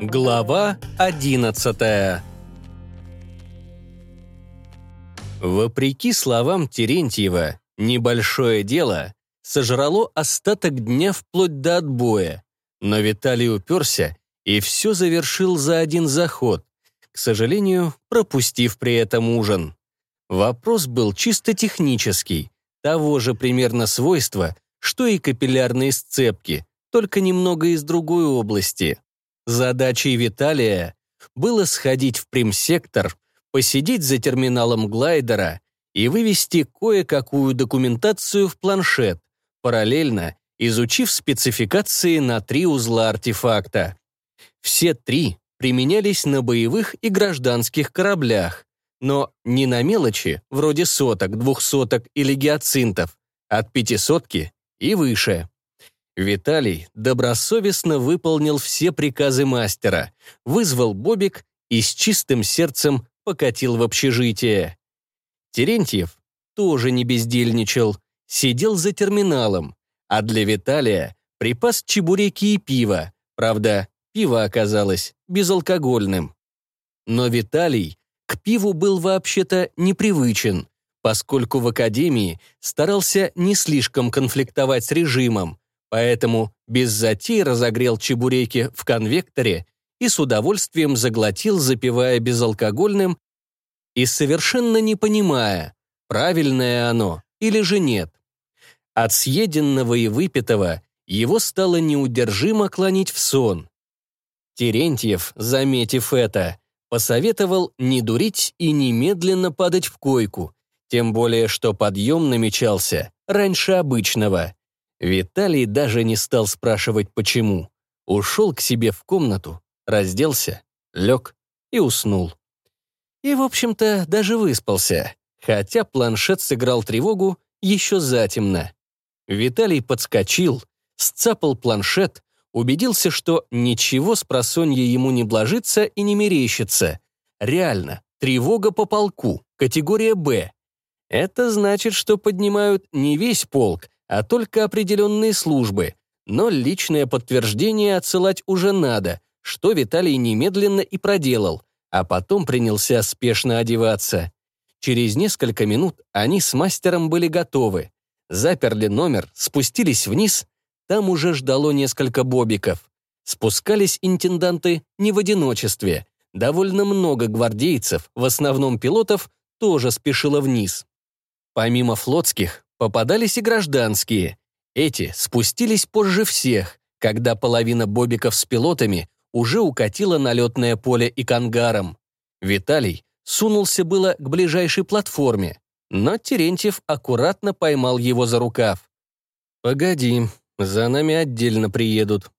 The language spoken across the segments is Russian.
Глава одиннадцатая Вопреки словам Терентьева, небольшое дело сожрало остаток дня вплоть до отбоя, но Виталий уперся и все завершил за один заход, к сожалению, пропустив при этом ужин. Вопрос был чисто технический, того же примерно свойства, что и капиллярные сцепки, только немного из другой области. Задачей Виталия было сходить в примсектор, посидеть за терминалом глайдера и вывести кое-какую документацию в планшет, параллельно изучив спецификации на три узла артефакта. Все три применялись на боевых и гражданских кораблях, но не на мелочи, вроде соток, двухсоток или гиацинтов, от пятисотки и выше. Виталий добросовестно выполнил все приказы мастера, вызвал Бобик и с чистым сердцем покатил в общежитие. Терентьев тоже не бездельничал, сидел за терминалом, а для Виталия припас чебуреки и пиво, правда, пиво оказалось безалкогольным. Но Виталий к пиву был вообще-то непривычен, поскольку в академии старался не слишком конфликтовать с режимом, Поэтому без затей разогрел чебуреки в конвекторе и с удовольствием заглотил, запивая безалкогольным и совершенно не понимая, правильное оно или же нет. От съеденного и выпитого его стало неудержимо клонить в сон. Терентьев, заметив это, посоветовал не дурить и немедленно падать в койку, тем более что подъем намечался раньше обычного. Виталий даже не стал спрашивать, почему. Ушел к себе в комнату, разделся, лег и уснул. И, в общем-то, даже выспался, хотя планшет сыграл тревогу еще затемно. Виталий подскочил, сцапал планшет, убедился, что ничего с просонья ему не блажится и не мерещится. Реально, тревога по полку, категория «Б». Это значит, что поднимают не весь полк, а только определенные службы, но личное подтверждение отсылать уже надо, что Виталий немедленно и проделал, а потом принялся спешно одеваться. Через несколько минут они с мастером были готовы. Заперли номер, спустились вниз, там уже ждало несколько бобиков. Спускались интенданты не в одиночестве. Довольно много гвардейцев, в основном пилотов, тоже спешило вниз. Помимо флотских, Попадались и гражданские. Эти спустились позже всех, когда половина бобиков с пилотами уже укатила на летное поле и к ангарам. Виталий сунулся было к ближайшей платформе, но Терентьев аккуратно поймал его за рукав. «Погоди, за нами отдельно приедут».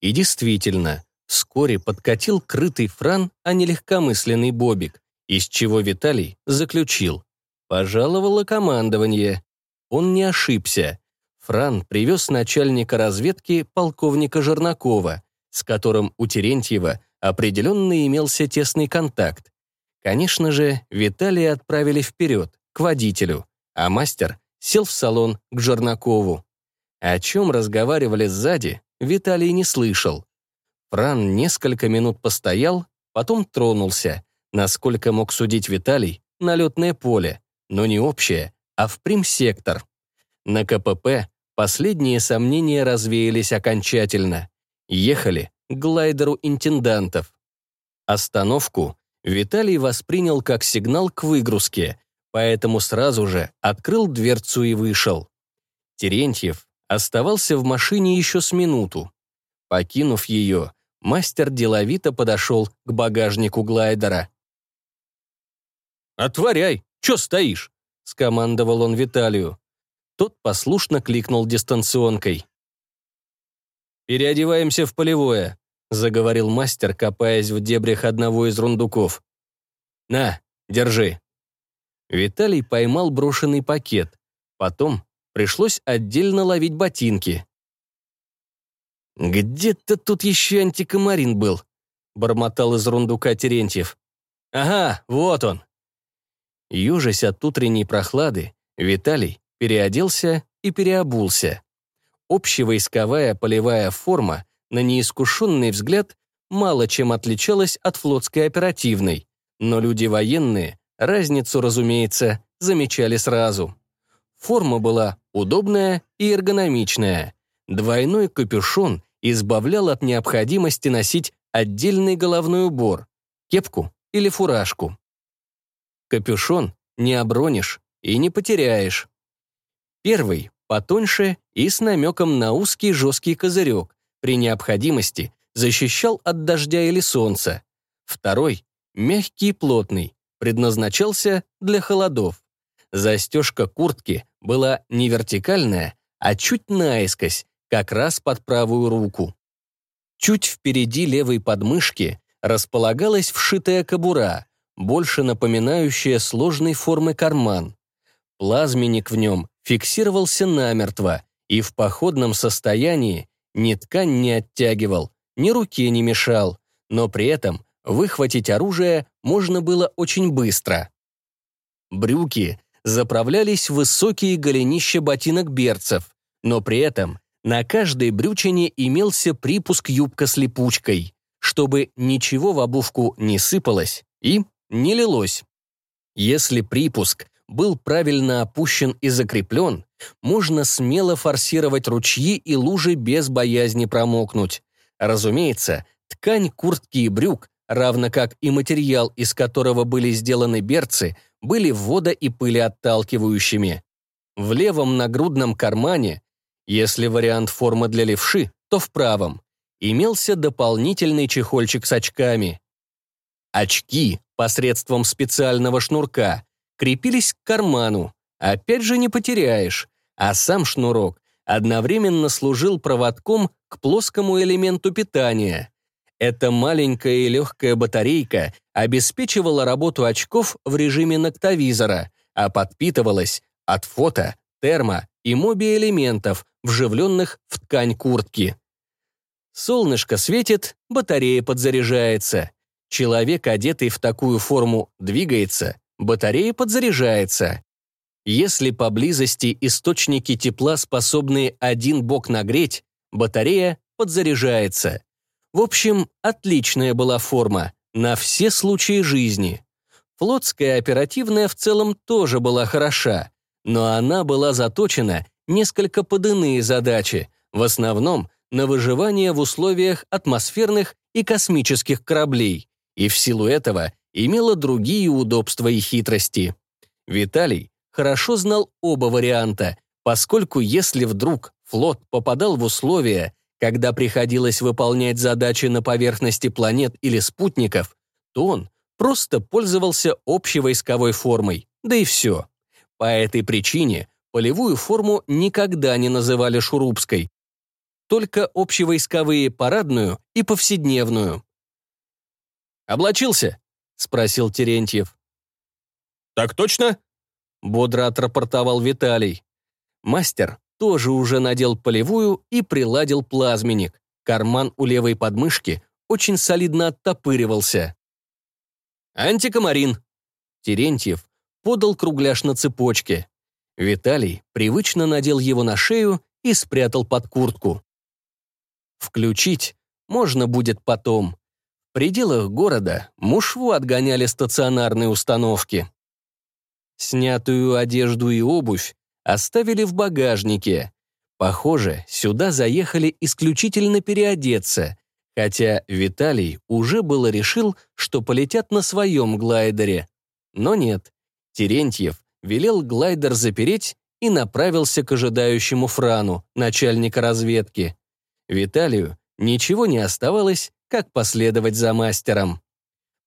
И действительно, вскоре подкатил крытый фран, а не легкомысленный бобик, из чего Виталий заключил. Пожаловало командование. Он не ошибся. Фран привез начальника разведки полковника Жернакова, с которым у Терентьева определенно имелся тесный контакт. Конечно же, Виталия отправили вперед, к водителю, а мастер сел в салон к Жернакову. О чем разговаривали сзади, Виталий не слышал. Фран несколько минут постоял, потом тронулся, насколько мог судить Виталий, на летное поле, но не общее, а в примсектор. На КПП последние сомнения развеялись окончательно. Ехали к глайдеру интендантов. Остановку Виталий воспринял как сигнал к выгрузке, поэтому сразу же открыл дверцу и вышел. Терентьев оставался в машине еще с минуту. Покинув ее, мастер деловито подошел к багажнику глайдера. «Отворяй! Че стоишь?» — скомандовал он Виталию. Тот послушно кликнул дистанционкой. «Переодеваемся в полевое», — заговорил мастер, копаясь в дебрях одного из рундуков. «На, держи». Виталий поймал брошенный пакет. Потом пришлось отдельно ловить ботинки. «Где-то тут еще антикомарин был», — бормотал из рундука Терентьев. «Ага, вот он». Южась от утренней прохлады, Виталий переоделся и переобулся. Общевойсковая полевая форма, на неискушенный взгляд, мало чем отличалась от флотской оперативной, но люди военные разницу, разумеется, замечали сразу. Форма была удобная и эргономичная. Двойной капюшон избавлял от необходимости носить отдельный головной убор, кепку или фуражку. Капюшон не обронишь и не потеряешь. Первый потоньше и с намеком на узкий жесткий козырек, при необходимости защищал от дождя или солнца. Второй, мягкий и плотный, предназначался для холодов. Застежка куртки была не вертикальная, а чуть наискось, как раз под правую руку. Чуть впереди левой подмышки располагалась вшитая кобура, больше напоминающая сложной формы карман. Плазменник в нем фиксировался намертво и в походном состоянии ни ткань не оттягивал, ни руке не мешал, но при этом выхватить оружие можно было очень быстро. Брюки заправлялись высокие голенища ботинок берцев, но при этом на каждой брючине имелся припуск юбка с липучкой, чтобы ничего в обувку не сыпалось и не лилось. Если припуск был правильно опущен и закреплен, можно смело форсировать ручьи и лужи без боязни промокнуть. Разумеется, ткань куртки и брюк, равно как и материал, из которого были сделаны берцы, были водо- и пылеотталкивающими. В левом нагрудном кармане если вариант формы для левши, то в правом. Имелся дополнительный чехольчик с очками. Очки посредством специального шнурка крепились к карману. Опять же не потеряешь. А сам шнурок одновременно служил проводком к плоскому элементу питания. Эта маленькая и легкая батарейка обеспечивала работу очков в режиме ноктовизора, а подпитывалась от фото, термо и моби-элементов, вживленных в ткань куртки. Солнышко светит, батарея подзаряжается. Человек, одетый в такую форму, двигается, батарея подзаряжается. Если поблизости источники тепла способны один бок нагреть, батарея подзаряжается. В общем, отличная была форма на все случаи жизни. Флотская оперативная в целом тоже была хороша, но она была заточена несколько под иные задачи, в основном на выживание в условиях атмосферных и космических кораблей, и в силу этого имела другие удобства и хитрости. Виталий хорошо знал оба варианта, поскольку если вдруг флот попадал в условия, когда приходилось выполнять задачи на поверхности планет или спутников, то он просто пользовался общей войсковой формой, да и все. По этой причине полевую форму никогда не называли шурупской, только общевойсковые парадную и повседневную. «Облачился?» — спросил Терентьев. «Так точно?» — бодро отрапортовал Виталий. Мастер тоже уже надел полевую и приладил плазменник. Карман у левой подмышки очень солидно оттопыривался. «Антикомарин!» Терентьев подал кругляш на цепочке. Виталий привычно надел его на шею и спрятал под куртку. Включить можно будет потом. Пределах города мушву отгоняли стационарные установки. Снятую одежду и обувь оставили в багажнике. Похоже, сюда заехали исключительно переодеться, хотя Виталий уже было решил, что полетят на своем глайдере. Но нет, Терентьев велел глайдер запереть и направился к ожидающему Франу, начальника разведки. Виталию ничего не оставалось, как последовать за мастером.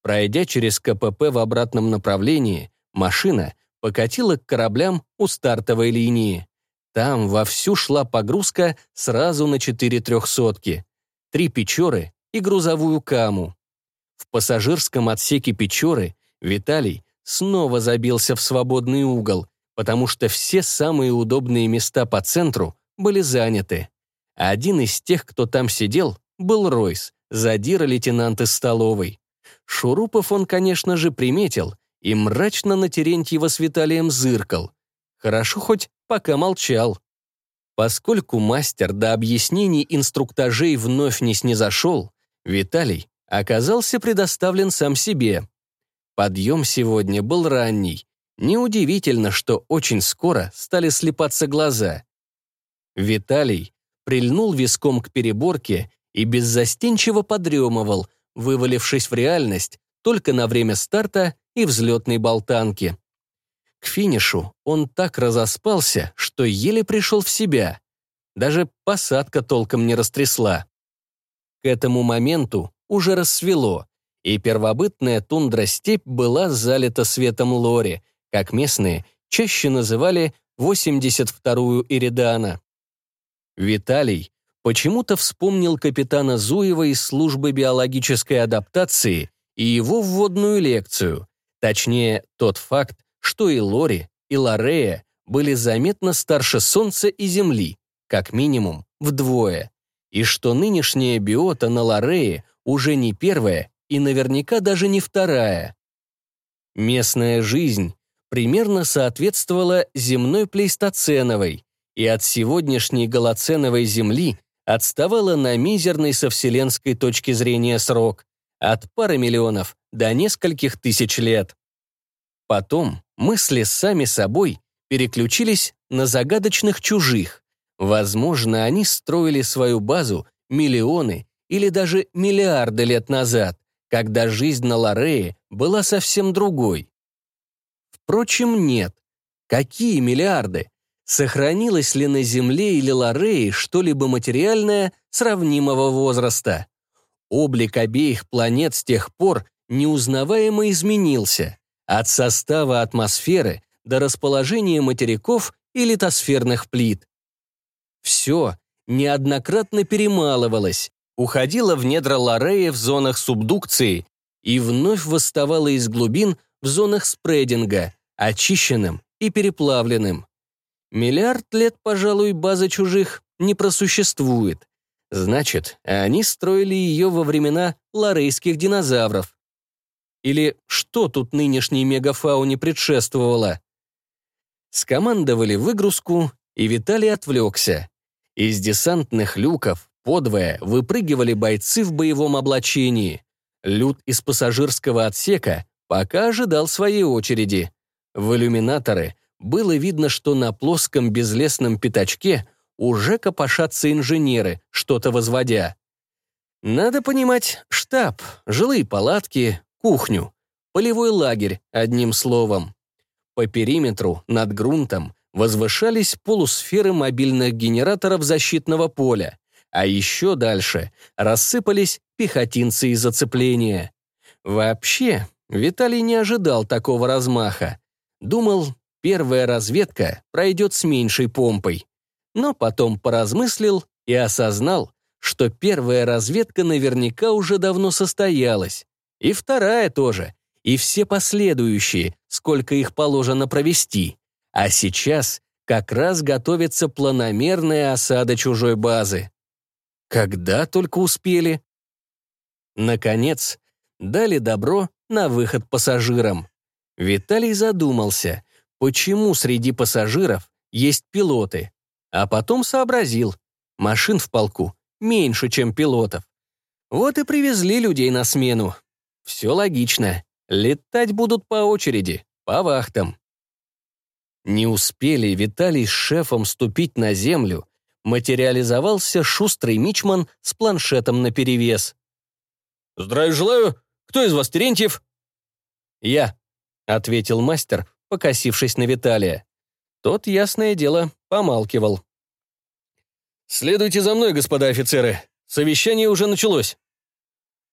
Пройдя через КПП в обратном направлении, машина покатила к кораблям у стартовой линии. Там вовсю шла погрузка сразу на четыре трехсотки, три печоры и грузовую каму. В пассажирском отсеке печоры Виталий снова забился в свободный угол, потому что все самые удобные места по центру были заняты. Один из тех, кто там сидел, был Ройс, задира лейтенант из столовой. Шурупов он, конечно же, приметил и мрачно на Терентьева с Виталием зыркал. Хорошо хоть пока молчал. Поскольку мастер до объяснений инструктажей вновь не снизошел, Виталий оказался предоставлен сам себе. Подъем сегодня был ранний. Неудивительно, что очень скоро стали слепаться глаза. Виталий прильнул виском к переборке и беззастенчиво подремывал, вывалившись в реальность только на время старта и взлетной болтанки. К финишу он так разоспался, что еле пришел в себя. Даже посадка толком не растрясла. К этому моменту уже рассвело, и первобытная тундра-степь была залита светом лори, как местные чаще называли 82-ю Иридана. Виталий почему-то вспомнил капитана Зуева из службы биологической адаптации и его вводную лекцию, точнее, тот факт, что и Лори, и Лорея были заметно старше Солнца и Земли, как минимум вдвое, и что нынешняя биота на Лорее уже не первая и наверняка даже не вторая. Местная жизнь примерно соответствовала земной плейстоценовой, и от сегодняшней голоценовой Земли отставала на мизерный со вселенской точки зрения срок, от пары миллионов до нескольких тысяч лет. Потом мысли сами собой переключились на загадочных чужих. Возможно, они строили свою базу миллионы или даже миллиарды лет назад, когда жизнь на Лорее была совсем другой. Впрочем, нет. Какие миллиарды? Сохранилось ли на Земле или Лорее что-либо материальное сравнимого возраста? Облик обеих планет с тех пор неузнаваемо изменился от состава атмосферы до расположения материков и литосферных плит. Все неоднократно перемалывалось, уходило в недра Лорея в зонах субдукции и вновь восставало из глубин в зонах спрединга, очищенным и переплавленным. Миллиард лет, пожалуй, база чужих не просуществует. Значит, они строили ее во времена лорейских динозавров. Или что тут нынешней мегафауне предшествовало? Скомандовали выгрузку, и Виталий отвлекся. Из десантных люков подвое выпрыгивали бойцы в боевом облачении. Люд из пассажирского отсека пока ожидал своей очереди. В иллюминаторы было видно, что на плоском безлесном пятачке уже копошатся инженеры, что-то возводя. Надо понимать, штаб, жилые палатки, кухню, полевой лагерь, одним словом. По периметру, над грунтом, возвышались полусферы мобильных генераторов защитного поля, а еще дальше рассыпались пехотинцы из зацепления. Вообще, Виталий не ожидал такого размаха. Думал, первая разведка пройдет с меньшей помпой. Но потом поразмыслил и осознал, что первая разведка наверняка уже давно состоялась. И вторая тоже. И все последующие, сколько их положено провести. А сейчас как раз готовится планомерная осада чужой базы. Когда только успели. Наконец, дали добро на выход пассажирам. Виталий задумался, почему среди пассажиров есть пилоты, а потом сообразил, машин в полку меньше, чем пилотов. Вот и привезли людей на смену, все логично. Летать будут по очереди, по вахтам. Не успели Виталий с шефом ступить на землю, материализовался шустрый мичман с планшетом наперевес. «Здравия желаю! Кто из вас Терентьев?» «Я», — ответил мастер, покосившись на Виталия. Тот, ясное дело, помалкивал. «Следуйте за мной, господа офицеры. Совещание уже началось».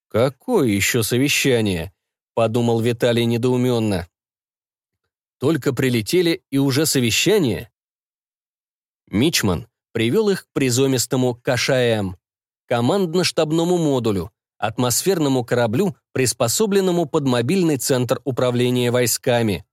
«Какое еще совещание?» — подумал Виталий недоуменно. «Только прилетели и уже совещание?» Мичман привел их к призомистому КШМ, командно-штабному модулю, атмосферному кораблю, приспособленному под мобильный центр управления войсками.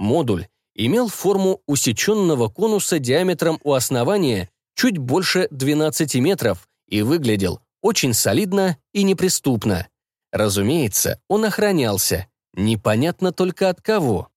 Модуль имел форму усеченного конуса диаметром у основания чуть больше 12 метров и выглядел очень солидно и неприступно. Разумеется, он охранялся. Непонятно только от кого.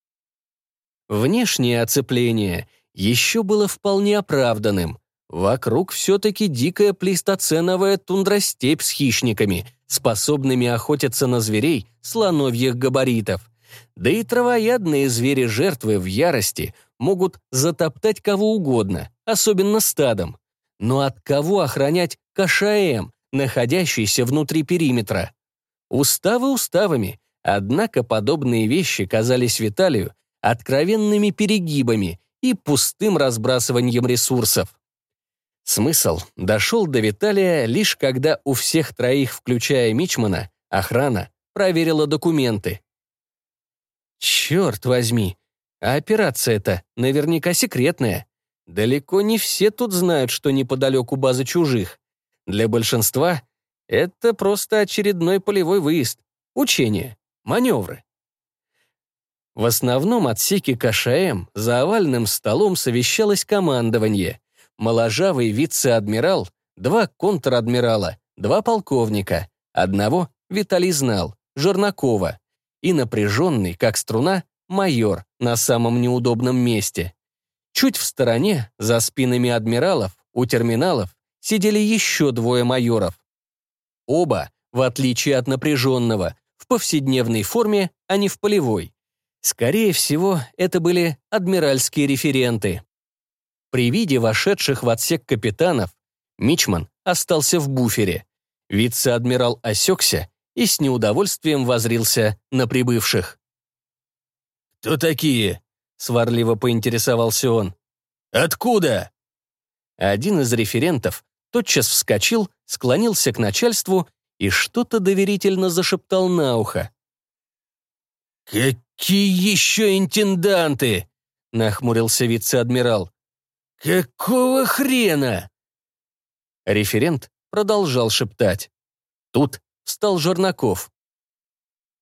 Внешнее оцепление еще было вполне оправданным. Вокруг все-таки дикая плейстоценовая тундростепь с хищниками, способными охотиться на зверей слоновьих габаритов. Да и травоядные звери-жертвы в ярости могут затоптать кого угодно, особенно стадом. Но от кого охранять КШМ, находящийся внутри периметра? Уставы уставами, однако подобные вещи казались Виталию откровенными перегибами и пустым разбрасыванием ресурсов. Смысл дошел до Виталия лишь когда у всех троих, включая Мичмана, охрана проверила документы. Черт возьми, а операция-то наверняка секретная. Далеко не все тут знают, что неподалеку база чужих. Для большинства это просто очередной полевой выезд, учение, маневры. В основном отсеке КШМ за овальным столом совещалось командование. Моложавый вице-адмирал, два контр-адмирала, два полковника, одного Виталий знал, Жернакова, и напряженный, как струна, майор на самом неудобном месте. Чуть в стороне, за спинами адмиралов, у терминалов, сидели еще двое майоров. Оба, в отличие от напряженного, в повседневной форме, а не в полевой. Скорее всего, это были адмиральские референты. При виде вошедших в отсек капитанов Мичман остался в буфере. Вице-адмирал осекся и с неудовольствием возрился на прибывших. «Кто такие?» Сварливо поинтересовался он. «Откуда?» Один из референтов тотчас вскочил, склонился к начальству и что-то доверительно зашептал на ухо. «Какие еще интенданты?» — нахмурился вице-адмирал. «Какого хрена?» Референт продолжал шептать. Тут встал Жернаков.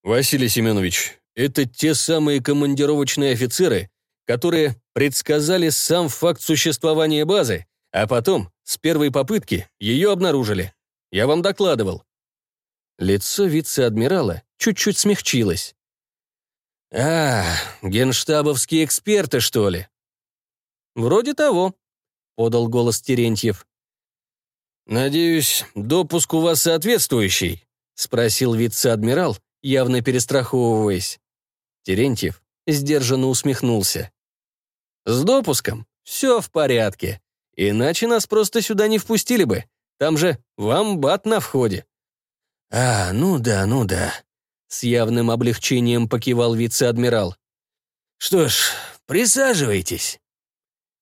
«Василий Семенович, это те самые командировочные офицеры, которые предсказали сам факт существования базы, а потом, с первой попытки, ее обнаружили. Я вам докладывал». Лицо вице-адмирала чуть-чуть смягчилось. «А, генштабовские эксперты, что ли?» «Вроде того», — подал голос Терентьев. «Надеюсь, допуск у вас соответствующий?» — спросил вице-адмирал, явно перестраховываясь. Терентьев сдержанно усмехнулся. «С допуском все в порядке. Иначе нас просто сюда не впустили бы. Там же вамбат на входе». «А, ну да, ну да», — с явным облегчением покивал вице-адмирал. «Что ж, присаживайтесь».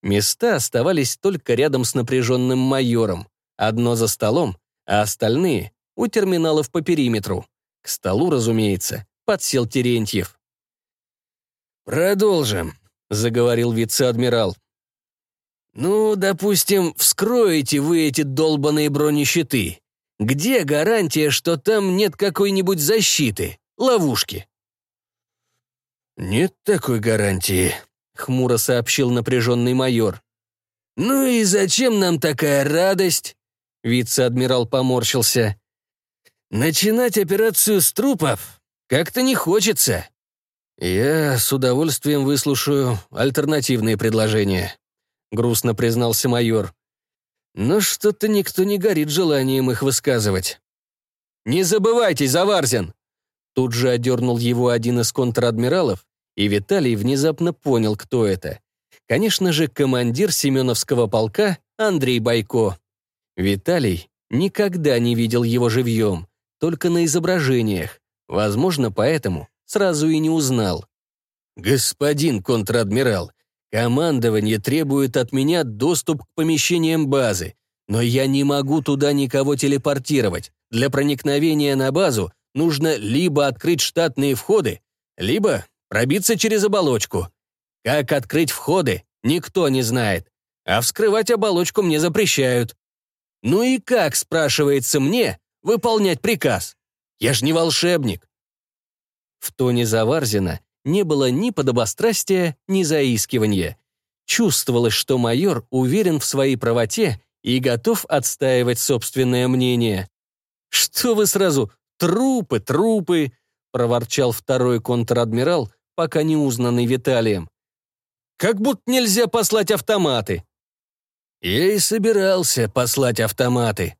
Места оставались только рядом с напряженным майором, одно за столом, а остальные — у терминалов по периметру. К столу, разумеется, подсел Терентьев. «Продолжим», — заговорил вице-адмирал. «Ну, допустим, вскроете вы эти долбаные бронещиты. Где гарантия, что там нет какой-нибудь защиты, ловушки?» «Нет такой гарантии», — хмуро сообщил напряженный майор. «Ну и зачем нам такая радость?» Вице-адмирал поморщился. Начинать операцию с трупов как-то не хочется. Я с удовольствием выслушаю альтернативные предложения, грустно признался майор. Но что-то никто не горит желанием их высказывать. «Не забывайте, Заварзин!» Тут же одернул его один из контр-адмиралов, и Виталий внезапно понял, кто это. Конечно же, командир Семеновского полка Андрей Байко. Виталий никогда не видел его живьем, только на изображениях. Возможно, поэтому сразу и не узнал. «Господин контр-адмирал, командование требует от меня доступ к помещениям базы, но я не могу туда никого телепортировать. Для проникновения на базу нужно либо открыть штатные входы, либо пробиться через оболочку. Как открыть входы, никто не знает, а вскрывать оболочку мне запрещают. Ну и как, спрашивается мне, выполнять приказ. Я ж не волшебник». В тоне Заварзина не было ни подобострастия, ни заискивания. Чувствовалось, что майор уверен в своей правоте и готов отстаивать собственное мнение. «Что вы сразу? Трупы, трупы!» — проворчал второй контр-адмирал, пока не узнанный Виталием. «Как будто нельзя послать автоматы!» «Я и собирался послать автоматы», —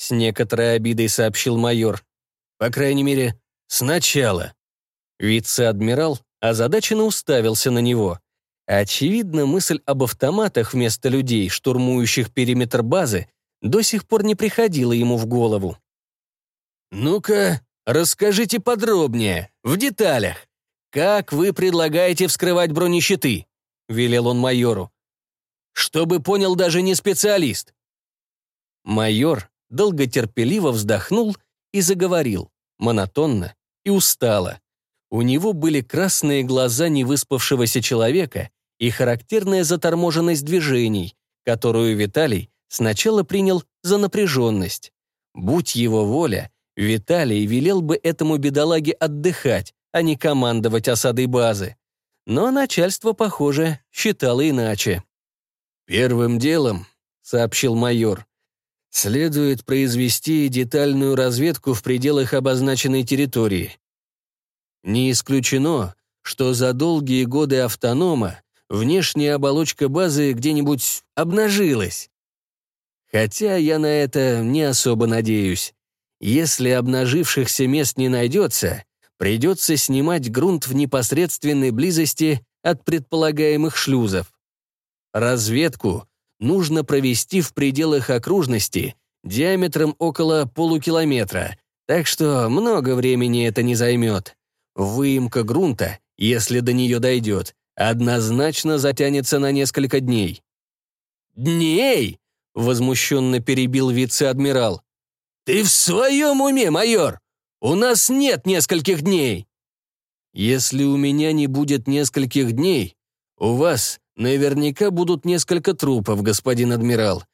с некоторой обидой сообщил майор. «По крайней мере, сначала». Вице-адмирал озадаченно уставился на него. Очевидно, мысль об автоматах вместо людей, штурмующих периметр базы, до сих пор не приходила ему в голову. «Ну-ка, расскажите подробнее, в деталях. Как вы предлагаете вскрывать бронещиты?» — велел он майору. «Чтобы понял даже не специалист». Майор долготерпеливо вздохнул и заговорил, монотонно и устало. У него были красные глаза невыспавшегося человека и характерная заторможенность движений, которую Виталий сначала принял за напряженность. Будь его воля, Виталий велел бы этому бедолаге отдыхать, а не командовать осадой базы. Но начальство, похоже, считало иначе. «Первым делом», — сообщил майор, — «следует произвести детальную разведку в пределах обозначенной территории. Не исключено, что за долгие годы автонома внешняя оболочка базы где-нибудь обнажилась. Хотя я на это не особо надеюсь. Если обнажившихся мест не найдется, придется снимать грунт в непосредственной близости от предполагаемых шлюзов. Разведку нужно провести в пределах окружности диаметром около полукилометра, так что много времени это не займет. Выемка грунта, если до нее дойдет, однозначно затянется на несколько дней. «Дней?» — возмущенно перебил вице-адмирал. «Ты в своем уме, майор? У нас нет нескольких дней!» «Если у меня не будет нескольких дней, у вас наверняка будут несколько трупов, господин адмирал.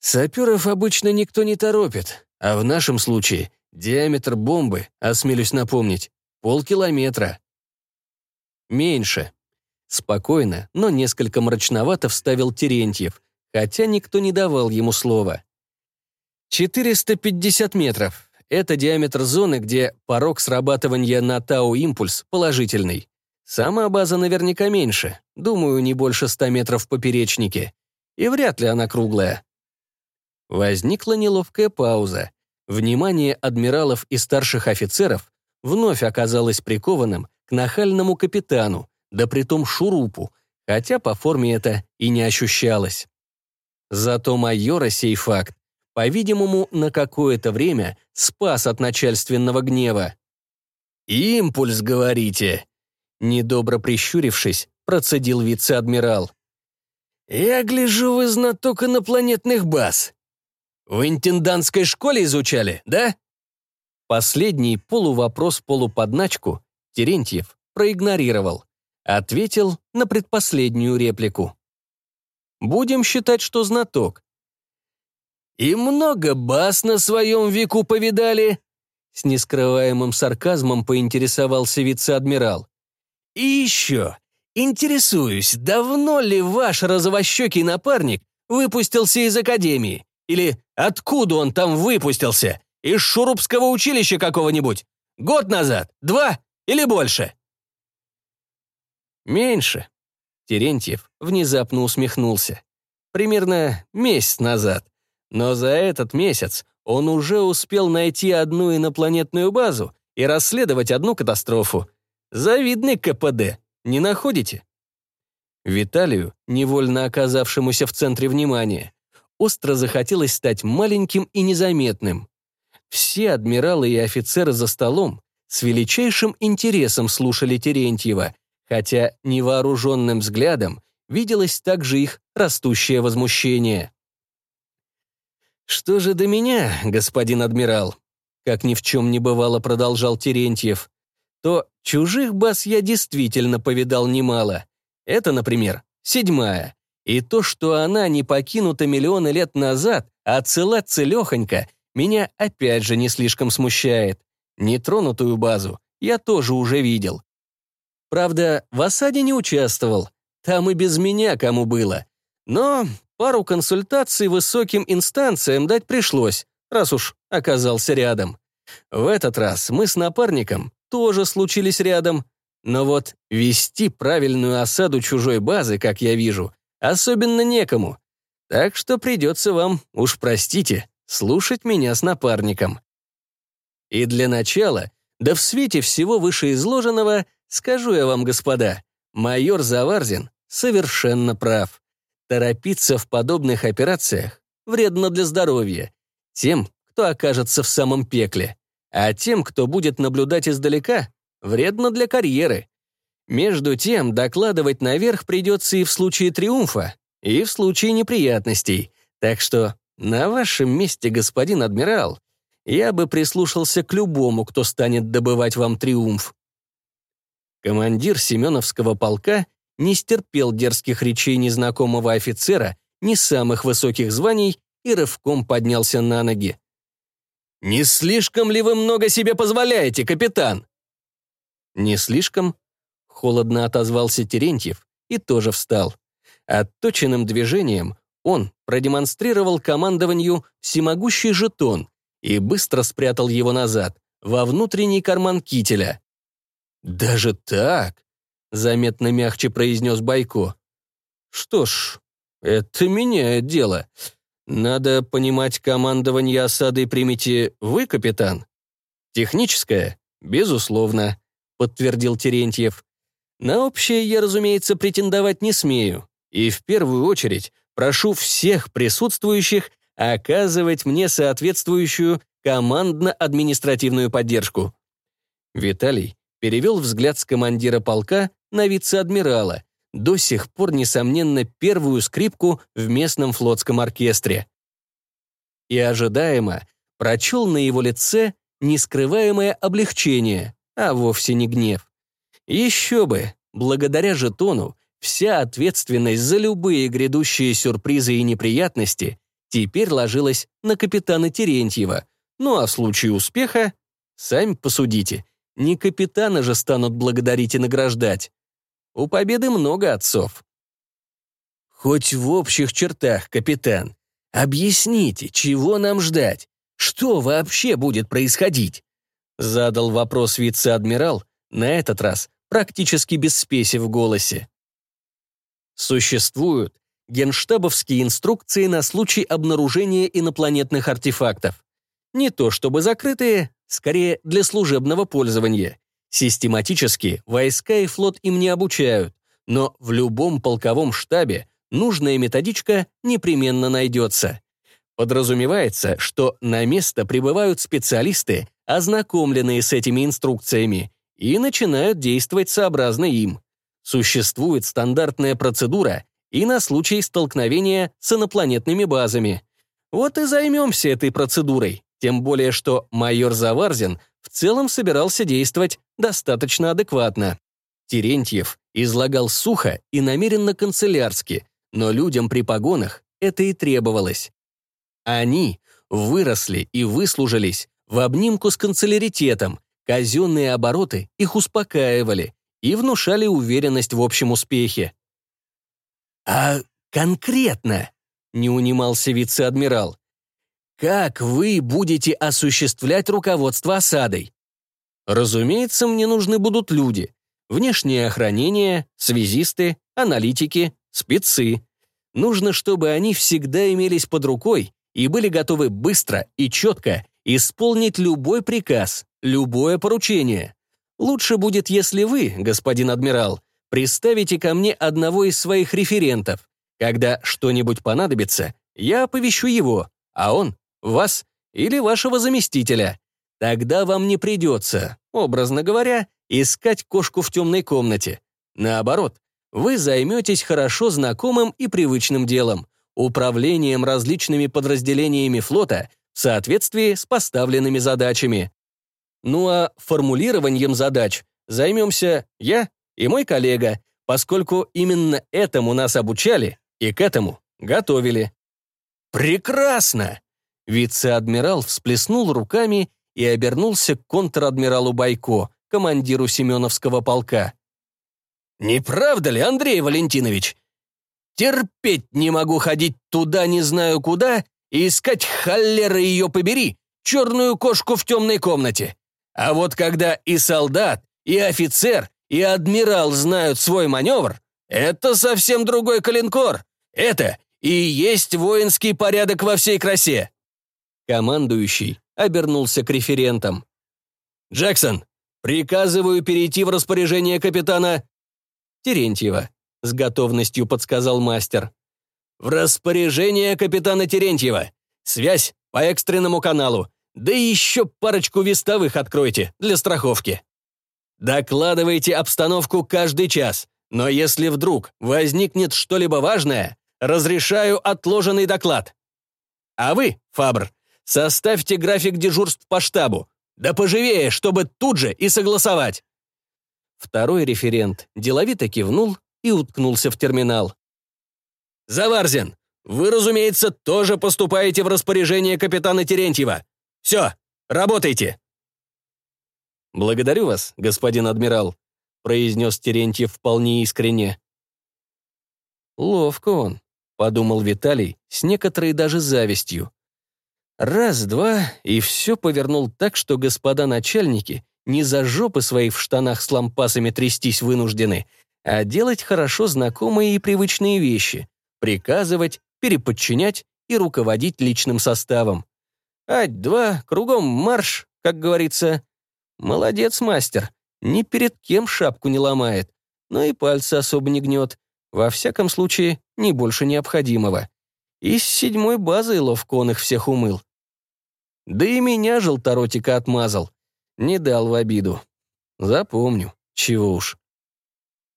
Саперов обычно никто не торопит, а в нашем случае диаметр бомбы, осмелюсь напомнить, полкилометра. Меньше. Спокойно, но несколько мрачновато вставил Терентьев, хотя никто не давал ему слова. 450 метров. Это диаметр зоны, где порог срабатывания на тау-импульс положительный. Сама база наверняка меньше, думаю, не больше 100 метров в поперечнике. И вряд ли она круглая. Возникла неловкая пауза. Внимание адмиралов и старших офицеров вновь оказалось прикованным к нахальному капитану, да притом шурупу, хотя по форме это и не ощущалось. Зато майора сей факт, по-видимому, на какое-то время спас от начальственного гнева. «Импульс, говорите?» Недобро прищурившись, процедил вице-адмирал. «Я гляжу, вы знаток инопланетных баз. В интендантской школе изучали, да?» Последний полувопрос-полуподначку Терентьев проигнорировал. Ответил на предпоследнюю реплику. «Будем считать, что знаток». «И много бас на своем веку повидали?» С нескрываемым сарказмом поинтересовался вице-адмирал. «И еще, интересуюсь, давно ли ваш розовощекий напарник выпустился из академии? Или откуда он там выпустился? Из Шурупского училища какого-нибудь? Год назад? Два? Или больше?» «Меньше». Терентьев внезапно усмехнулся. «Примерно месяц назад. Но за этот месяц он уже успел найти одну инопланетную базу и расследовать одну катастрофу. Завидный КПД, не находите?» Виталию, невольно оказавшемуся в центре внимания, остро захотелось стать маленьким и незаметным. Все адмиралы и офицеры за столом с величайшим интересом слушали Терентьева, хотя невооруженным взглядом виделось также их растущее возмущение. «Что же до меня, господин адмирал?» Как ни в чем не бывало, продолжал Терентьев. То чужих баз я действительно повидал немало. Это, например, седьмая. И то, что она не покинута миллионы лет назад, а цела целехонька, меня опять же не слишком смущает. Нетронутую базу я тоже уже видел. Правда, в осаде не участвовал. Там и без меня кому было. Но пару консультаций высоким инстанциям дать пришлось, раз уж оказался рядом. В этот раз мы с напарником тоже случились рядом. Но вот вести правильную осаду чужой базы, как я вижу, особенно некому. Так что придется вам, уж простите, слушать меня с напарником. И для начала, да в свете всего вышеизложенного, скажу я вам, господа, майор Заварзин совершенно прав. Торопиться в подобных операциях вредно для здоровья. Тем, кто окажется в самом пекле. А тем, кто будет наблюдать издалека, вредно для карьеры. Между тем, докладывать наверх придется и в случае триумфа, и в случае неприятностей. Так что на вашем месте, господин адмирал, я бы прислушался к любому, кто станет добывать вам триумф. Командир Семеновского полка не стерпел дерзких речей незнакомого офицера ни самых высоких званий и рывком поднялся на ноги. «Не слишком ли вы много себе позволяете, капитан?» «Не слишком?» — холодно отозвался Терентьев и тоже встал. Отточенным движением он продемонстрировал командованию всемогущий жетон и быстро спрятал его назад, во внутренний карман кителя. «Даже так?» — заметно мягче произнес Байко. «Что ж, это меняет дело. Надо понимать, командование осадой примите вы, капитан?» «Техническое? Безусловно», — подтвердил Терентьев. «На общее я, разумеется, претендовать не смею. И в первую очередь прошу всех присутствующих оказывать мне соответствующую командно-административную поддержку». Виталий перевел взгляд с командира полка на вице-адмирала, до сих пор, несомненно, первую скрипку в местном флотском оркестре. И ожидаемо прочел на его лице нескрываемое облегчение, а вовсе не гнев. Еще бы, благодаря жетону, вся ответственность за любые грядущие сюрпризы и неприятности теперь ложилась на капитана Терентьева. Ну а в случае успеха, сами посудите, не капитана же станут благодарить и награждать. У победы много отцов. Хоть в общих чертах, капитан, объясните, чего нам ждать? Что вообще будет происходить? Задал вопрос вице-адмирал, на этот раз практически без спеси в голосе. Существуют генштабовские инструкции на случай обнаружения инопланетных артефактов. Не то чтобы закрытые, скорее для служебного пользования. Систематически войска и флот им не обучают, но в любом полковом штабе нужная методичка непременно найдется. Подразумевается, что на место прибывают специалисты, ознакомленные с этими инструкциями, и начинают действовать сообразно им. Существует стандартная процедура и на случай столкновения с инопланетными базами. Вот и займемся этой процедурой, тем более что майор Заварзин в целом собирался действовать достаточно адекватно. Терентьев излагал сухо и намеренно канцелярски, но людям при погонах это и требовалось. Они выросли и выслужились в обнимку с канцеляритетом, казенные обороты их успокаивали и внушали уверенность в общем успехе. «А конкретно?» — не унимался вице-адмирал. Как вы будете осуществлять руководство осадой? Разумеется, мне нужны будут люди. Внешнее охранение, связисты, аналитики, спецы. Нужно, чтобы они всегда имелись под рукой и были готовы быстро и четко исполнить любой приказ, любое поручение. Лучше будет, если вы, господин адмирал, представите ко мне одного из своих референтов. Когда что-нибудь понадобится, я оповещу его, а он вас или вашего заместителя. Тогда вам не придется, образно говоря, искать кошку в темной комнате. Наоборот, вы займетесь хорошо знакомым и привычным делом, управлением различными подразделениями флота в соответствии с поставленными задачами. Ну а формулированием задач займемся я и мой коллега, поскольку именно этому нас обучали и к этому готовили. Прекрасно! Вице-адмирал всплеснул руками и обернулся к контр-адмиралу Байко, командиру Семеновского полка. «Не правда ли, Андрей Валентинович? Терпеть не могу ходить туда не знаю куда и искать холеры ее побери, черную кошку в темной комнате. А вот когда и солдат, и офицер, и адмирал знают свой маневр, это совсем другой калинкор. Это и есть воинский порядок во всей красе!» Командующий обернулся к референтам. «Джексон, приказываю перейти в распоряжение капитана...» Терентьева, с готовностью подсказал мастер. «В распоряжение капитана Терентьева. Связь по экстренному каналу. Да и еще парочку вестовых откройте для страховки. Докладывайте обстановку каждый час, но если вдруг возникнет что-либо важное, разрешаю отложенный доклад. А вы, Фабр, составьте график дежурств по штабу. Да поживее, чтобы тут же и согласовать. Второй референт деловито кивнул и уткнулся в терминал. «Заварзин, вы, разумеется, тоже поступаете в распоряжение капитана Терентьева. Все, работайте!» «Благодарю вас, господин адмирал», — произнес Терентьев вполне искренне. «Ловко он», — подумал Виталий с некоторой даже завистью. Раз-два, и все повернул так, что господа начальники не за жопы свои в штанах с лампасами трястись вынуждены, а делать хорошо знакомые и привычные вещи, приказывать, переподчинять и руководить личным составом. Ать-два, кругом марш, как говорится. Молодец, мастер, ни перед кем шапку не ломает, но и пальцы особо не гнет. Во всяком случае, не больше необходимого. И с седьмой базой ловко он их всех умыл. Да и меня желторотика отмазал. Не дал в обиду. Запомню, чего уж.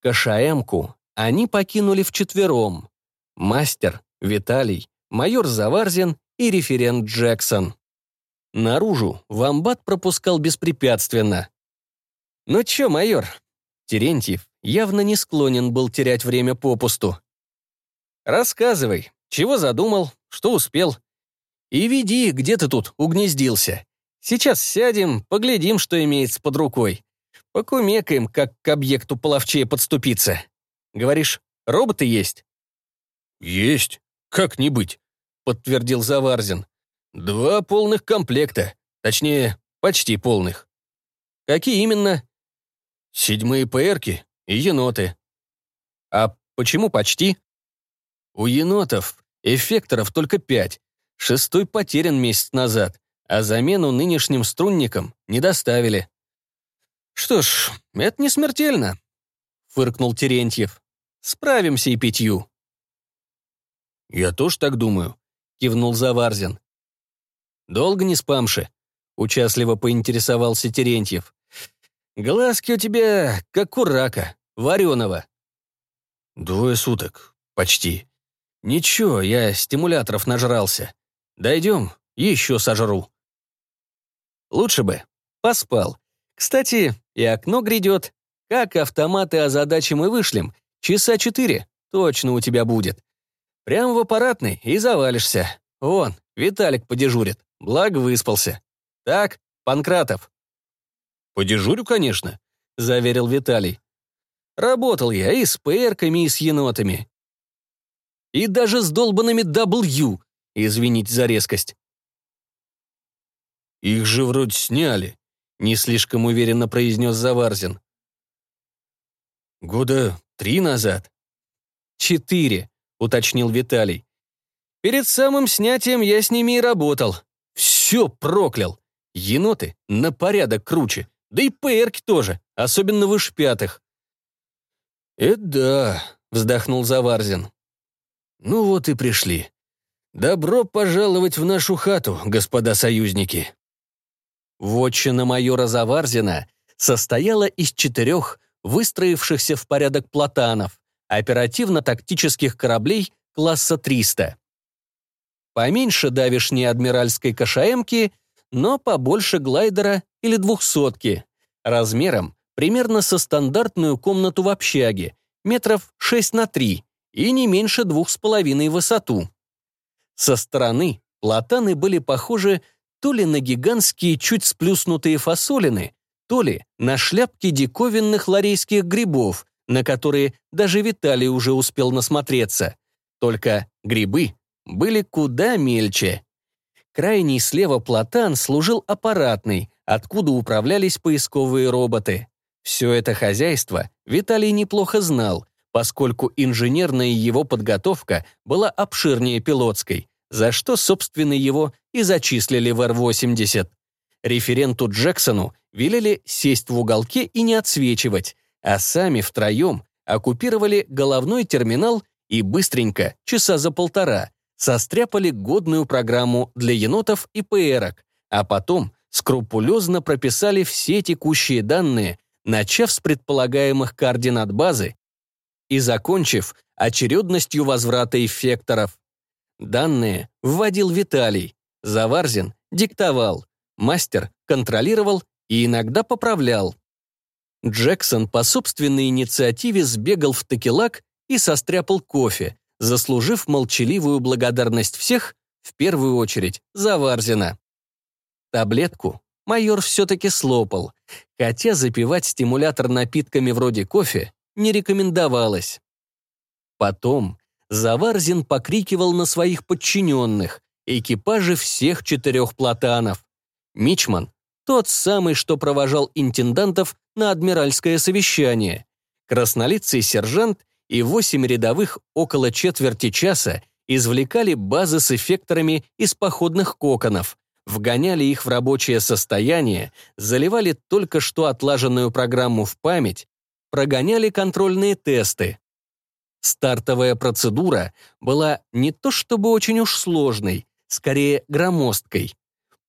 Кашаэмку они покинули вчетвером. Мастер, Виталий, майор Заварзин и референт Джексон. Наружу вамбат пропускал беспрепятственно. «Ну чё, майор?» Терентьев явно не склонен был терять время попусту. «Рассказывай, чего задумал, что успел. И веди, где ты тут угнездился. Сейчас сядем, поглядим, что имеется под рукой. Покумекаем, как к объекту половчее подступиться. Говоришь, роботы есть?» «Есть. Как не быть?» — подтвердил Заварзин. «Два полных комплекта. Точнее, почти полных». «Какие именно?» «Седьмые ПРки и еноты». «А почему почти?» «У енотов эффекторов только пять. Шестой потерян месяц назад, а замену нынешним струнникам не доставили». «Что ж, это не смертельно», — фыркнул Терентьев. «Справимся и пятью». «Я тоже так думаю», — кивнул Заварзин. «Долго не спамши?» — участливо поинтересовался Терентьев. «Глазки у тебя, как у рака, вареного». «Двое суток, почти. Ничего, я стимуляторов нажрался. Дойдем, еще сожру». «Лучше бы. Поспал. Кстати, и окно грядет. Как автоматы озадачим и вышлем, часа четыре точно у тебя будет. Прямо в аппаратный и завалишься. Вон, Виталик подежурит. Благо выспался. Так, Панкратов?» «Подежурю, конечно», — заверил Виталий. «Работал я и с ПРками, и с енотами. И даже с долбанными W, извините за резкость». «Их же вроде сняли», — не слишком уверенно произнес Заварзин. «Года три назад». «Четыре», — уточнил Виталий. «Перед самым снятием я с ними и работал. Все проклял. Еноты на порядок круче. Да и ПРки тоже, особенно выше пятых». «Это да», — вздохнул Заварзин. «Ну вот и пришли. Добро пожаловать в нашу хату, господа союзники». Вотчина майора Заварзина состояла из четырех выстроившихся в порядок платанов, оперативно-тактических кораблей класса 300. Поменьше давишней адмиральской КШМки, но побольше глайдера или двухсотки, размером примерно со стандартную комнату в общаге, метров 6 на 3 и не меньше двух с половиной высоту. Со стороны платаны были похожи то ли на гигантские чуть сплюснутые фасолины, то ли на шляпки диковинных ларейских грибов, на которые даже Виталий уже успел насмотреться. Только грибы были куда мельче. Крайний слева платан служил аппаратный, откуда управлялись поисковые роботы. Все это хозяйство Виталий неплохо знал, поскольку инженерная его подготовка была обширнее пилотской, за что, собственно, его и зачислили в Р-80. Референту Джексону велели сесть в уголке и не отсвечивать, а сами втроем оккупировали головной терминал и быстренько, часа за полтора, состряпали годную программу для енотов и ПРок, а потом скрупулезно прописали все текущие данные, начав с предполагаемых координат базы и закончив очередностью возврата эффекторов. Данные вводил Виталий, Заварзин диктовал, мастер контролировал и иногда поправлял. Джексон по собственной инициативе сбегал в Текелак и состряпал кофе, заслужив молчаливую благодарность всех, в первую очередь, Заварзина. Таблетку майор все-таки слопал, хотя запивать стимулятор напитками вроде кофе не рекомендовалось. Потом Заварзин покрикивал на своих подчиненных, экипажи всех четырех платанов. Мичман — тот самый, что провожал интендантов на адмиральское совещание. Краснолицый сержант и восемь рядовых около четверти часа извлекали базы с эффекторами из походных коконов, вгоняли их в рабочее состояние, заливали только что отлаженную программу в память, прогоняли контрольные тесты. Стартовая процедура была не то чтобы очень уж сложной, скорее громоздкой.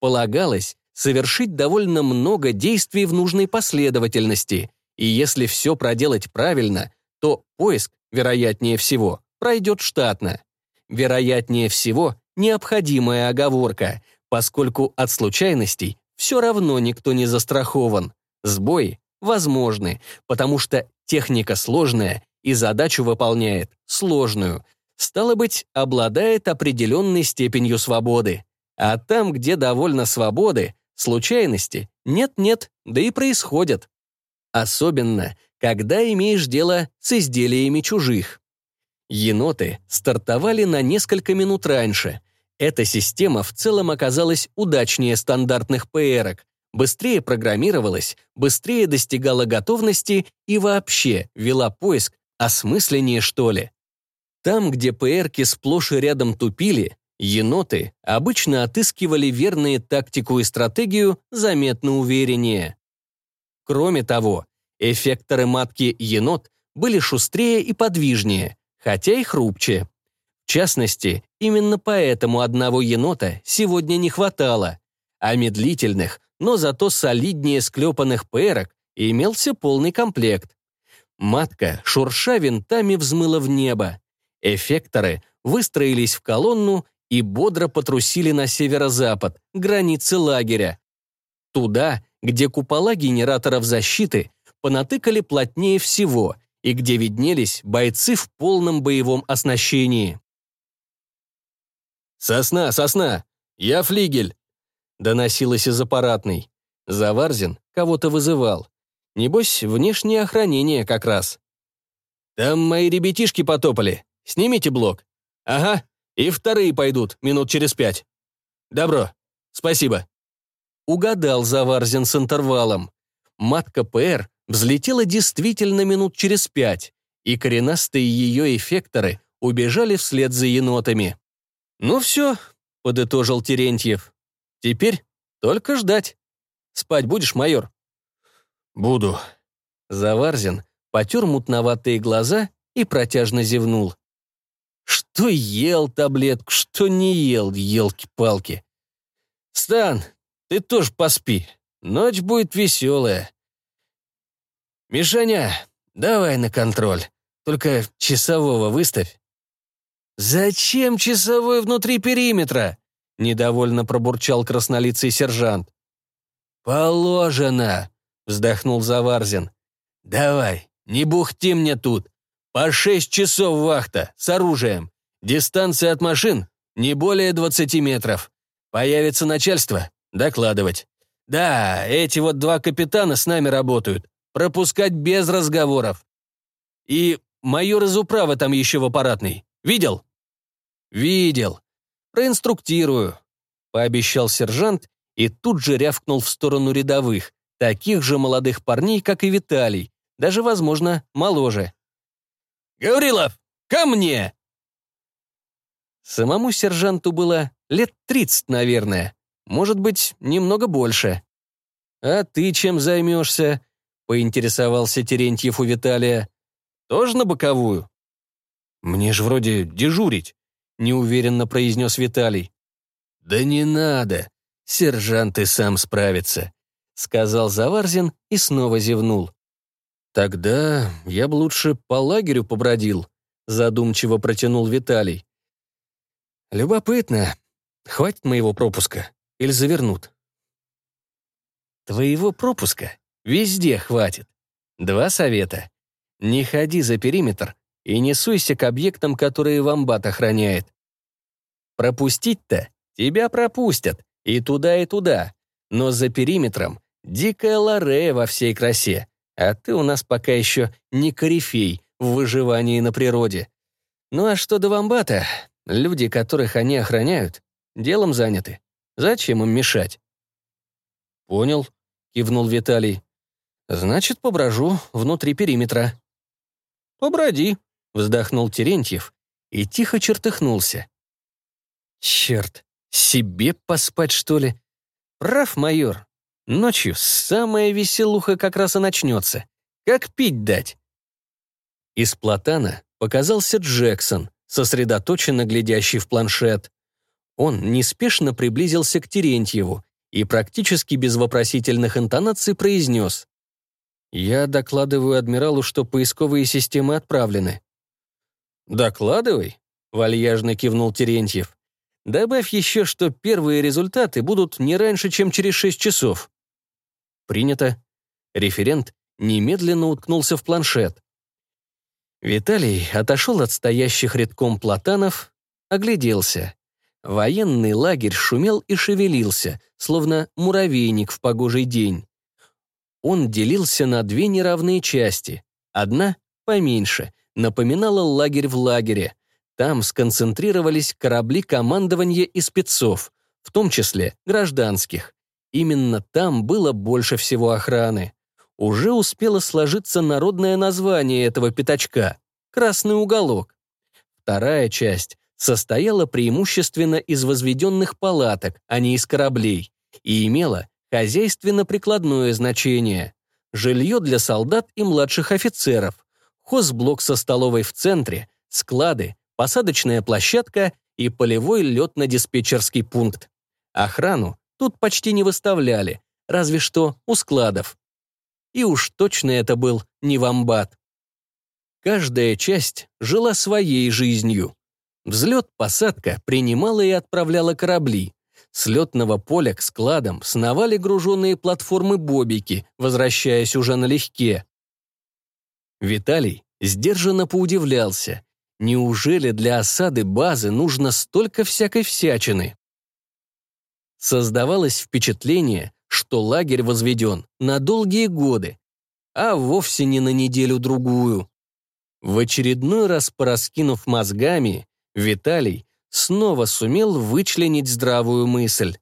Полагалось совершить довольно много действий в нужной последовательности, и если все проделать правильно, то поиск, вероятнее всего, пройдет штатно. Вероятнее всего, необходимая оговорка, поскольку от случайностей все равно никто не застрахован. Сбои возможны, потому что техника сложная и задачу выполняет сложную. Стало быть, обладает определенной степенью свободы. А там, где довольно свободы, случайности нет-нет, да и происходят. Особенно, когда имеешь дело с изделиями чужих. Еноты стартовали на несколько минут раньше. Эта система в целом оказалась удачнее стандартных ПРок, быстрее программировалась, быстрее достигала готовности и вообще вела поиск осмысленнее, что ли. Там, где ПРки сплошь и рядом тупили, еноты обычно отыскивали верные тактику и стратегию заметно увереннее. Кроме того, эффекторы матки енот были шустрее и подвижнее, хотя и хрупче. В частности, именно поэтому одного енота сегодня не хватало, а медлительных, но зато солиднее склепанных пэрок имелся полный комплект. Матка, шурша винтами, взмыла в небо. Эффекторы выстроились в колонну и бодро потрусили на северо-запад, границы лагеря. Туда, где купола генераторов защиты понатыкали плотнее всего и где виднелись бойцы в полном боевом оснащении. «Сосна, сосна! Я флигель!» Доносилось из аппаратной. Заварзин кого-то вызывал. Небось, внешнее охранение как раз. «Там мои ребятишки потопали. Снимите блок». «Ага, и вторые пойдут минут через пять». «Добро. Спасибо». Угадал Заварзин с интервалом. Матка ПР взлетела действительно минут через пять, и коренастые ее эффекторы убежали вслед за енотами. «Ну все», — подытожил Терентьев. Теперь только ждать. Спать будешь, майор?» «Буду». Заварзин потер мутноватые глаза и протяжно зевнул. «Что ел таблетку, что не ел, елки-палки!» «Стан, ты тоже поспи. Ночь будет веселая». «Мишаня, давай на контроль. Только часового выставь». «Зачем часовой внутри периметра?» Недовольно пробурчал краснолицый сержант. «Положено!» — вздохнул Заварзин. «Давай, не бухти мне тут. По шесть часов вахта, с оружием. Дистанция от машин не более двадцати метров. Появится начальство — докладывать. Да, эти вот два капитана с нами работают. Пропускать без разговоров. И майор из управы там еще в аппаратной. Видел? Видел. Проинструктирую», — пообещал сержант и тут же рявкнул в сторону рядовых, таких же молодых парней, как и Виталий, даже, возможно, моложе. Гаврилов, ко мне!» Самому сержанту было лет тридцать, наверное. Может быть, немного больше. «А ты чем займешься?» — поинтересовался Терентьев у Виталия. «Тоже на боковую?» «Мне ж вроде дежурить», — неуверенно произнес Виталий. «Да не надо, сержант и сам справится», — сказал Заварзин и снова зевнул. «Тогда я бы лучше по лагерю побродил», — задумчиво протянул Виталий. «Любопытно. Хватит моего пропуска? Или завернут?» «Твоего пропуска везде хватит. Два совета. Не ходи за периметр и не суйся к объектам, которые вамбат охраняет. Пропустить-то тебя пропустят, и туда, и туда. Но за периметром дикая ларея во всей красе, а ты у нас пока еще не корифей в выживании на природе. Ну а что до вамбата? Люди, которых они охраняют, делом заняты. Зачем им мешать? Понял, кивнул Виталий. Значит, поброжу внутри периметра. Поброди, вздохнул Терентьев и тихо чертыхнулся. Черт, себе поспать, что ли? Прав, майор. Ночью самая веселуха как раз и начнется. Как пить дать? Из платана показался Джексон, сосредоточенно глядящий в планшет. Он неспешно приблизился к Терентьеву и практически без вопросительных интонаций произнес. «Я докладываю адмиралу, что поисковые системы отправлены». «Докладывай», — вальяжно кивнул Терентьев. «Добавь еще, что первые результаты будут не раньше, чем через шесть часов». «Принято». Референт немедленно уткнулся в планшет. Виталий отошел от стоящих редком платанов, огляделся. Военный лагерь шумел и шевелился, словно муравейник в погожий день. Он делился на две неравные части. Одна, поменьше, напоминала лагерь в лагере. Там сконцентрировались корабли командования и спецов, в том числе гражданских. Именно там было больше всего охраны. Уже успело сложиться народное название этого пятачка — «Красный уголок». Вторая часть состояла преимущественно из возведенных палаток, а не из кораблей, и имела хозяйственно-прикладное значение. Жилье для солдат и младших офицеров, хозблок со столовой в центре, склады, посадочная площадка и полевой летно-диспетчерский пункт. Охрану тут почти не выставляли, разве что у складов. И уж точно это был не вамбат. Каждая часть жила своей жизнью. Взлет-посадка принимала и отправляла корабли. С летного поля к складам сновали груженные платформы «Бобики», возвращаясь уже налегке. Виталий сдержанно поудивлялся. Неужели для осады базы нужно столько всякой всячины? Создавалось впечатление, что лагерь возведен на долгие годы, а вовсе не на неделю-другую. В очередной раз пораскинув мозгами, Виталий снова сумел вычленить здравую мысль.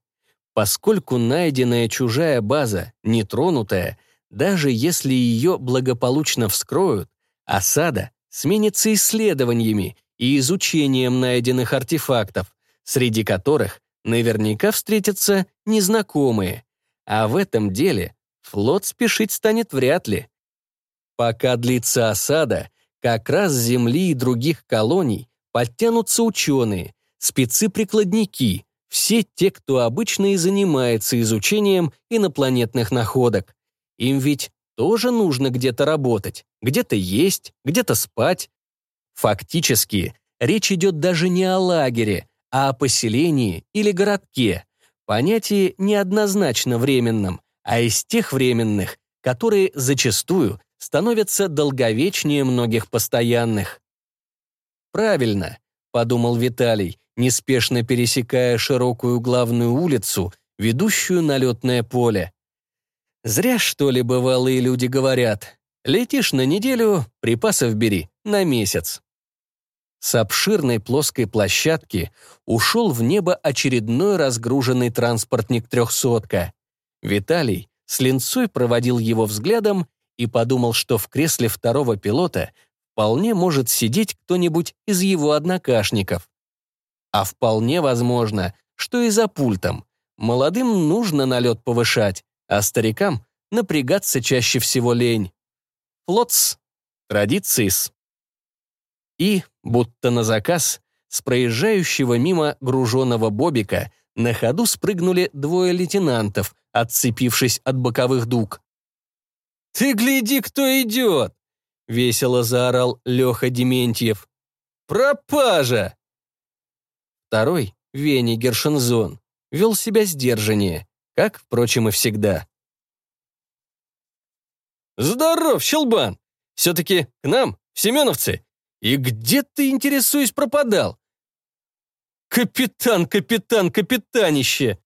Поскольку найденная чужая база нетронутая, даже если ее благополучно вскроют, осада сменится исследованиями и изучением найденных артефактов, среди которых наверняка встретятся незнакомые. А в этом деле флот спешить станет вряд ли. Пока длится осада, как раз с Земли и других колоний подтянутся ученые, спецы-прикладники, все те, кто обычно и занимается изучением инопланетных находок. Им ведь тоже нужно где-то работать, где-то есть, где-то спать. Фактически, речь идет даже не о лагере, а о поселении или городке. Понятие неоднозначно временном, а из тех временных, которые зачастую становятся долговечнее многих постоянных. «Правильно», — подумал Виталий, неспешно пересекая широкую главную улицу, ведущую на летное поле. «Зря, что ли, бывалые люди говорят. Летишь на неделю, припасов бери, на месяц». С обширной плоской площадки ушел в небо очередной разгруженный транспортник «трехсотка». Виталий с линцой проводил его взглядом и подумал, что в кресле второго пилота вполне может сидеть кто-нибудь из его однокашников. А вполне возможно, что и за пультом. Молодым нужно налет повышать, а старикам напрягаться чаще всего лень. Флотс. Традициис. И, будто на заказ, с проезжающего мимо груженного бобика на ходу спрыгнули двое лейтенантов, отцепившись от боковых дуг. «Ты гляди, кто идет!» — весело заорал Леха Дементьев. «Пропажа!» Второй, Веня Гершензон, вел себя сдержаннее, как, впрочем, и всегда. «Здоров, Щелбан! Все-таки к нам, Семеновцы. И где ты, интересуюсь, пропадал?» «Капитан, капитан, капитанище!»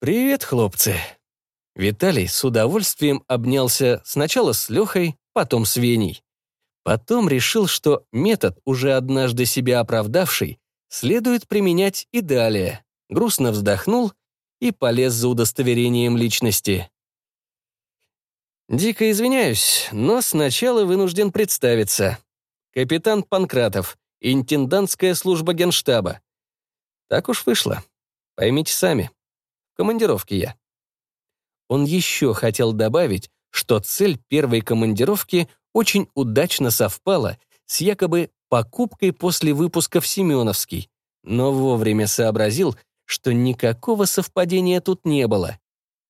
«Привет, хлопцы!» Виталий с удовольствием обнялся сначала с Лехой, потом с Веней. Потом решил, что метод, уже однажды себя оправдавший, следует применять и далее. Грустно вздохнул и полез за удостоверением личности. Дико извиняюсь, но сначала вынужден представиться. Капитан Панкратов, интендантская служба генштаба. Так уж вышло. Поймите сами. В командировке я. Он еще хотел добавить, что цель первой командировки очень удачно совпала с якобы покупкой после выпуска в Семеновский, но вовремя сообразил, что никакого совпадения тут не было,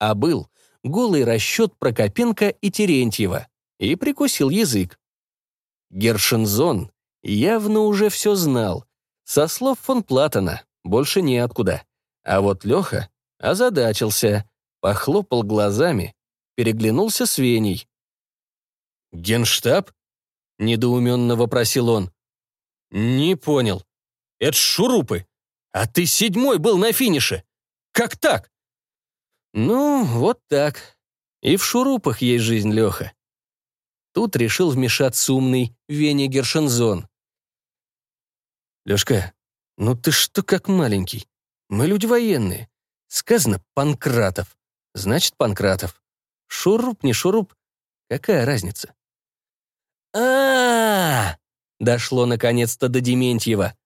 а был голый расчет Прокопенко и Терентьева, и прикусил язык. Гершензон явно уже все знал. Со слов фон Платона больше неоткуда. А вот Леха озадачился, похлопал глазами, переглянулся с Веней. «Генштаб?» — недоуменно вопросил он. «Не понял. Это шурупы. А ты седьмой был на финише. Как так?» «Ну, вот так. И в шурупах есть жизнь, Леха». Тут решил вмешаться умный Веня Гершензон. «Лешка, ну ты что как маленький? Мы люди военные. Сказано Панкратов. Значит, Панкратов. Шуруп, не шуруп. Какая разница? а, -а, -а Дошло наконец-то до Дементьева.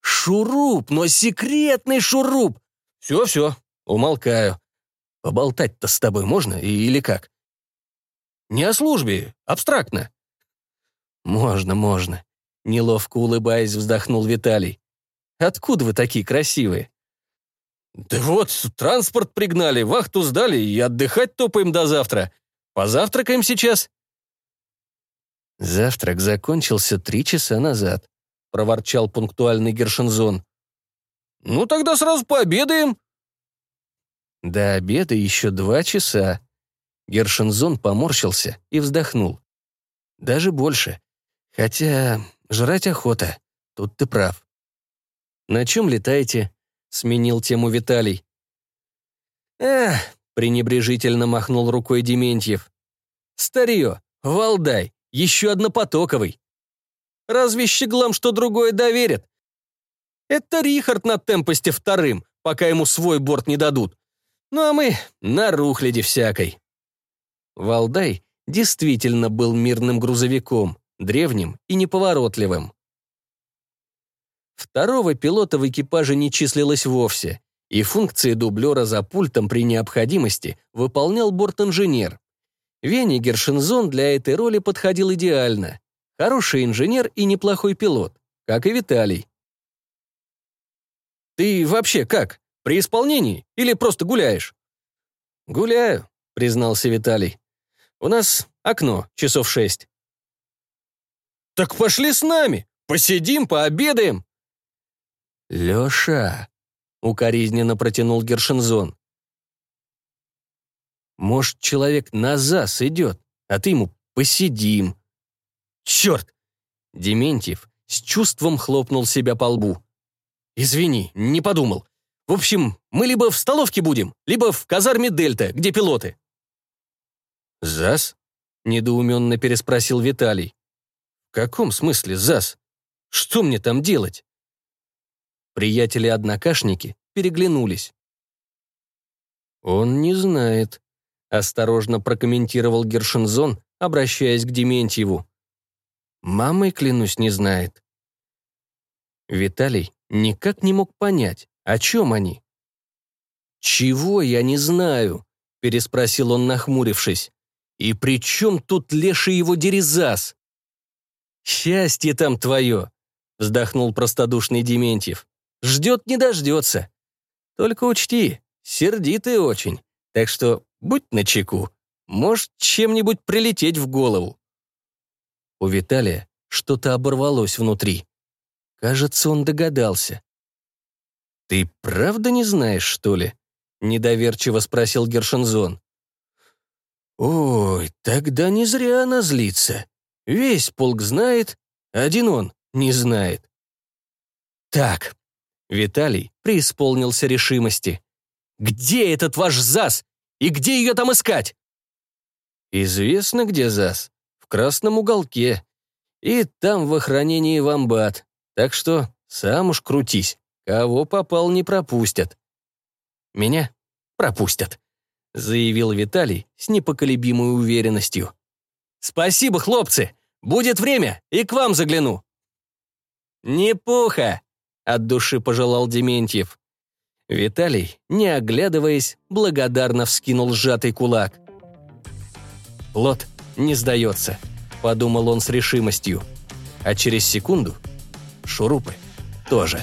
«Шуруп, но секретный шуруп!» «Все-все, умолкаю. Поболтать-то с тобой можно или как?» «Не о службе, абстрактно». «Можно, можно», — неловко улыбаясь, вздохнул Виталий. «Откуда вы такие красивые?» «Да вот, транспорт пригнали, вахту сдали и отдыхать топаем до завтра. Позавтракаем сейчас». Завтрак закончился три часа назад, проворчал пунктуальный Гершензон. «Ну тогда сразу пообедаем». До обеда еще два часа. Гершензон поморщился и вздохнул. Даже больше. Хотя жрать охота. Тут ты прав. На чем летаете? Сменил тему Виталий. «Эх», — пренебрежительно махнул рукой Дементьев. «Старье, Валдай, еще однопотоковый. Разве щеглам что другое доверят? Это Рихард на темпосте вторым, пока ему свой борт не дадут. Ну а мы на рухляде всякой». Валдай действительно был мирным грузовиком, древним и неповоротливым. Второго пилота в экипаже не числилось вовсе, и функции дублера за пультом при необходимости выполнял борт-инженер. Веня Гершензон для этой роли подходил идеально. Хороший инженер и неплохой пилот, как и Виталий. «Ты вообще как? При исполнении или просто гуляешь?» «Гуляю», — признался Виталий. «У нас окно, часов шесть». «Так пошли с нами, посидим, пообедаем», «Леша!» — укоризненно протянул Гершензон. «Может, человек на ЗАС идет, а ты ему посидим». «Черт!» — Дементьев с чувством хлопнул себя по лбу. «Извини, не подумал. В общем, мы либо в столовке будем, либо в казарме Дельта, где пилоты». «ЗАС?» — недоуменно переспросил Виталий. «В каком смысле ЗАС? Что мне там делать?» Приятели-однокашники переглянулись. «Он не знает», — осторожно прокомментировал Гершензон, обращаясь к Дементьеву. «Мамой, клянусь, не знает». Виталий никак не мог понять, о чем они. «Чего я не знаю?» — переспросил он, нахмурившись. «И при чем тут леший его дерезас?» «Счастье там твое!» — вздохнул простодушный Дементьев. «Ждет не дождется. Только учти, сердитый очень, так что будь начеку. Может, чем-нибудь прилететь в голову». У Виталия что-то оборвалось внутри. Кажется, он догадался. «Ты правда не знаешь, что ли?» — недоверчиво спросил Гершензон. «Ой, тогда не зря она злится. Весь полк знает, один он не знает». «Так», — Виталий преисполнился решимости. «Где этот ваш ЗАС? И где ее там искать?» «Известно, где ЗАС. Красном уголке. И там в охранении вамбат. Так что сам уж крутись. Кого попал, не пропустят. Меня пропустят, заявил Виталий с непоколебимой уверенностью. Спасибо, хлопцы. Будет время, и к вам загляну. Не пуха, от души пожелал Дементьев. Виталий, не оглядываясь, благодарно вскинул сжатый кулак. «Плод не сдается», — подумал он с решимостью. А через секунду Шурупы тоже.